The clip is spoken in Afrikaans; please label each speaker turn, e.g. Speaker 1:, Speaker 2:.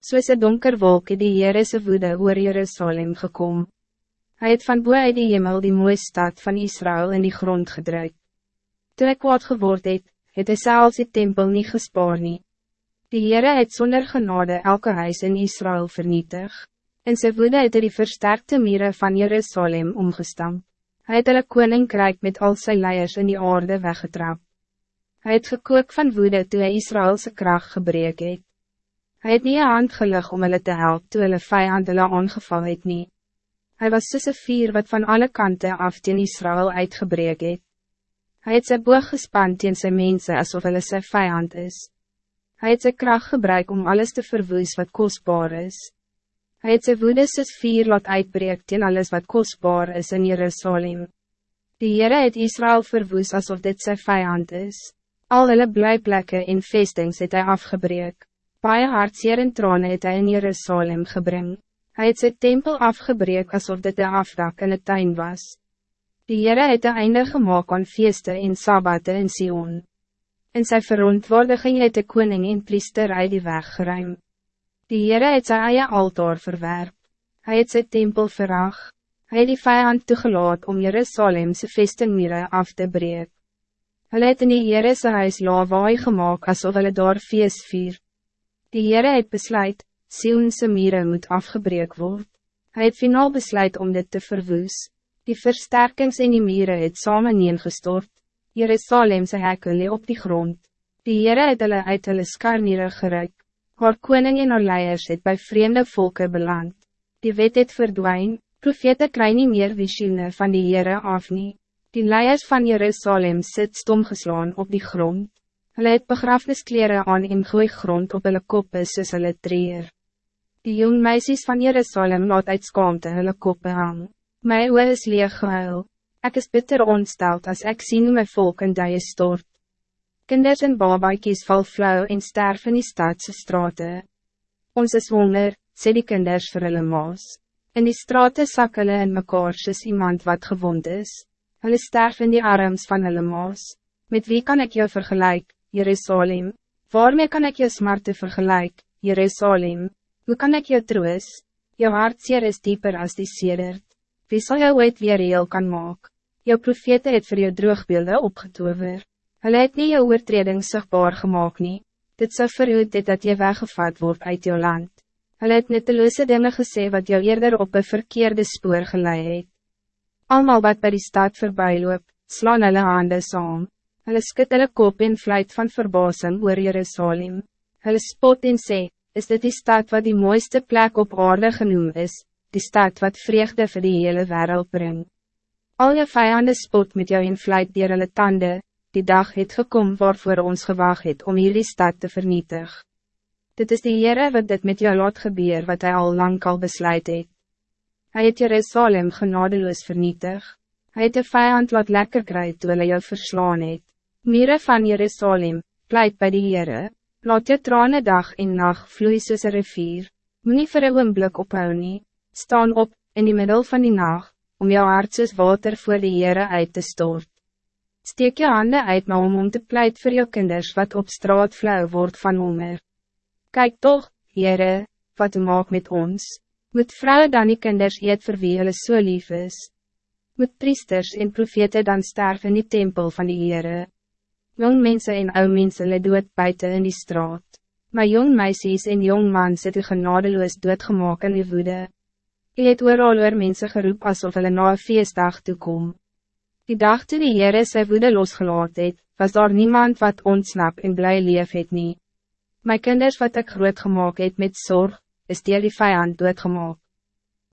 Speaker 1: Soos een donker wolk het die Heerese woede oor Jerusalem gekom. Hij het van boe uit die hemel die mooie stad van Israël in die grond gedrukt. Toen ek kwaad geword het, het hy selfs die tempel niet gespaar nie. Die Heere het zonder genade elke huis in Israël vernietig. In sy woede het hy die versterkte mieren van Jerusalem omgestampt. Hij het hulle koninkrijk met al sy leiers in die aarde weggetrap. Hij het gekook van woede toe hy Israëlse kracht gebreek het. Hij het nie een hand gelig om hulle te helpen toe hulle vijand hulle aangeval het nie. Hy was soos een vier wat van alle kanten af teen Israël uitgebreek het. Hy het sy boog gespan teen sy mense asof hulle sy vijand is. Hij het sy kracht gebruik om alles te verwoes wat kostbaar is. Hij het sy woede soos vier laat uitbreek teen alles wat kostbaar is in Jerusalem. Die Heere het Israël verwoes alsof dit sy vijand is. Al hulle blijplekke en vestings het hy afgebreek. Paie hartseer en trane het hy in Jerusalem gebring. Hij het sy tempel afgebreek alsof dit een afdak in het tuin was. Die Heere het een einde gemaakt aan feeste en sabbate in Sion. In sy verontwaardiging het de koning en priester uit die weg geruim. Die Heere het sy eie altaar verwerp. Hij het sy tempel verag. Hij het die vijand toegelaat om Jerusalemse vestingmure af te breek. Hulle het in die Heerese huis lawaai gemaakt alsof hulle daar feest vier. Die Heere het besluit, Sionse mieren moet afgebreek worden. Hij het finaal besluit om dit te verwoes. Die versterkings in die mieren het samen neergestort. Jerusalemse hekke lee op die grond. Die Heere het hulle uit hulle skarniere geruik. Haar koning en haar leiers het bij vreemde volken beland. Die wet het verdwijn, profete kry nie meer visioene van die Heere af nie. Die leiers van Jerusalem sit stomgeslaan op die grond. Hulle het begrafniskleren aan en gooi grond op hulle koppe soos hulle treer. Die jong meisjes van Jerusalem laat uit skaamte hulle koppe hang. My oor is leeg gehuil. Ek is bitter ontsteld als ik sien hoe my volk in die stort. Kinders en babaikies val flauw en sterf in die stadse straten. Ons is wonder, sê die kinders vir hulle maas. In die straten sak hulle in mekaar soos iemand wat gewond is. Hulle sterf in die arms van hulle maas. Met wie kan ik jou vergelijken? Jerusalem, waarmee kan ik je smarte vergelijk, Jerusalem? Hoe kan ik je troos? Jou hartseer is dieper als die sedert. Wie zal jou ooit weer heel kan maak? Jou profete het voor jou droogbeelde opgetover. Hulle het nie jou oortreding sigbaar gemaakt nie. Dit sal verhoed dit dat je weggevat wordt uit jou land. Hulle het netteloze dinge gesê wat jou eerder op een verkeerde spoor geleid het. Almal wat bij die stad voorbij loop, slaan hulle hande saam. Hulle skit hulle kop en fluit van verbazing oor Jerusalem. Hulle spot en sê, is dit die stad wat die mooiste plek op aarde genoemd is, die stad wat vreugde vir die hele wereld brengt. Al je vijanden spot met jou en fluit dier hulle tande, die dag het gekom waarvoor ons gewacht het om hierdie stad te vernietig. Dit is die Heere wat dit met jou laat gebeur wat hij al lang al besluit het. Hy het Jerusalem genadeloos vernietig. Hij het de vijand laat lekker kry toe hulle jou verslaan het. Mire van Jerusalem, pleit bij die Heere, laat je tranen dag en nacht vloeien soos een rivier, moet nie vir een oomblik ophou nie, staan op, in die middel van die nacht, om jou hart soos water voor die Heere uit te stort. Steek je handen uit maar om om te pleit voor jou kinders wat op straat flauw wordt van honger. Kijk toch, Heere, wat u maak met ons, moet vrouwen dan die kinders eet vir wie hulle so lief is. Moet priesters en profete dan sterven in die tempel van die Heere. Jong mensen en ou mense le dood buiten in die straat. Maar jong meisjes en jong het u genadeloos doodgemaak in die woede. U het ooral oor mense geroep asof hulle na een feestdag toekom. Die dag toe die Heere sy woede losgelaat het, was daar niemand wat ontsnap en blij leef het nie. My kinders wat ik groot gemaakt het met zorg, is die die vijand doodgemaak.